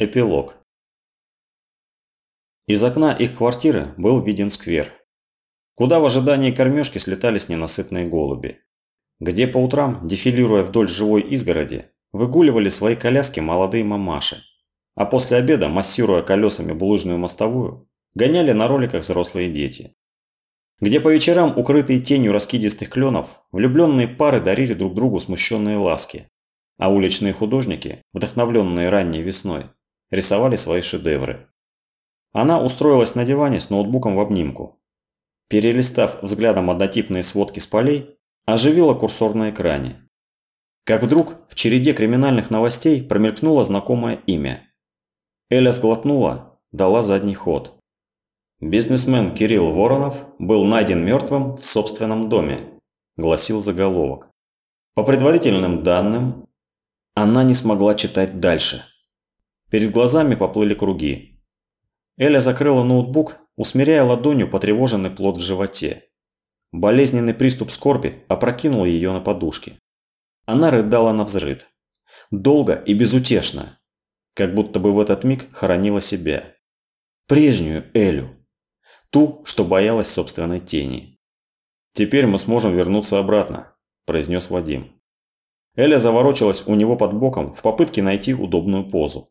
Эпилог. Из окна их квартиры был виден сквер, куда в ожидании кормежки слетались ненасытные голуби, где по утрам, дефилируя вдоль живой изгороди, выгуливали свои коляски молодые мамаши, а после обеда, массируя колесами булыжную мостовую, гоняли на роликах взрослые дети. Где по вечерам, укрытые тенью раскидистых кленов, влюбленные пары дарили друг другу смущенные ласки, а уличные художники, вдохновленные ранней весной, рисовали свои шедевры. Она устроилась на диване с ноутбуком в обнимку. Перелистав взглядом однотипные сводки с полей, оживила курсор на экране. Как вдруг в череде криминальных новостей промелькнуло знакомое имя. Эля сглотнула, дала задний ход. Бизнесмен Кирилл Воронов был найден мертвым в собственном доме, гласил заголовок. По предварительным данным, она не смогла читать дальше. Перед глазами поплыли круги. Эля закрыла ноутбук, усмиряя ладонью потревоженный плод в животе. Болезненный приступ скорби опрокинул ее на подушке. Она рыдала на взрыд. Долго и безутешно. Как будто бы в этот миг хоронила себя. Прежнюю Элю. Ту, что боялась собственной тени. «Теперь мы сможем вернуться обратно», – произнес Вадим. Эля заворочилась у него под боком в попытке найти удобную позу.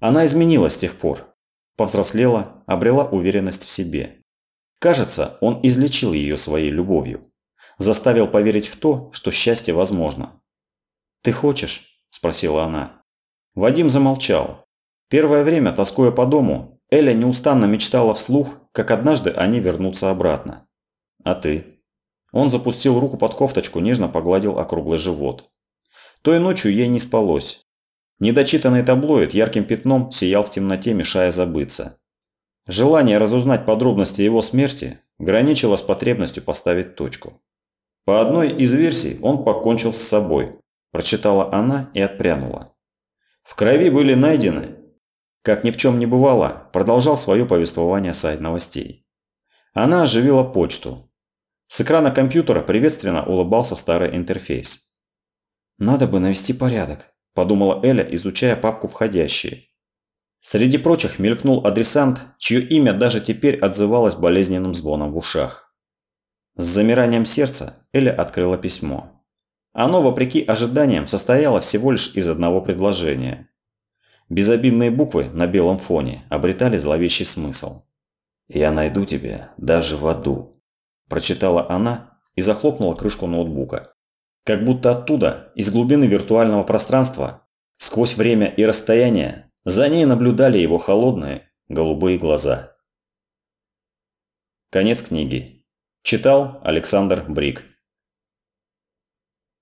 Она изменилась с тех пор. Повзрослела, обрела уверенность в себе. Кажется, он излечил ее своей любовью. Заставил поверить в то, что счастье возможно. «Ты хочешь?» – спросила она. Вадим замолчал. Первое время, тоскуя по дому, Эля неустанно мечтала вслух, как однажды они вернутся обратно. «А ты?» Он запустил руку под кофточку, нежно погладил округлый живот. Той ночью ей не спалось. Недочитанный таблоид ярким пятном сиял в темноте, мешая забыться. Желание разузнать подробности его смерти граничило с потребностью поставить точку. По одной из версий он покончил с собой, прочитала она и отпрянула. В крови были найдены, как ни в чем не бывало, продолжал свое повествование сайт новостей. Она оживила почту. С экрана компьютера приветственно улыбался старый интерфейс. «Надо бы навести порядок», подумала Эля, изучая папку «Входящие». Среди прочих мелькнул адресант, чье имя даже теперь отзывалось болезненным звоном в ушах. С замиранием сердца Эля открыла письмо. Оно, вопреки ожиданиям, состояло всего лишь из одного предложения. Безобидные буквы на белом фоне обретали зловещий смысл. «Я найду тебя даже в аду», – прочитала она и захлопнула крышку ноутбука. Как будто оттуда, из глубины виртуального пространства, сквозь время и расстояние, за ней наблюдали его холодные, голубые глаза. Конец книги. Читал Александр Брик.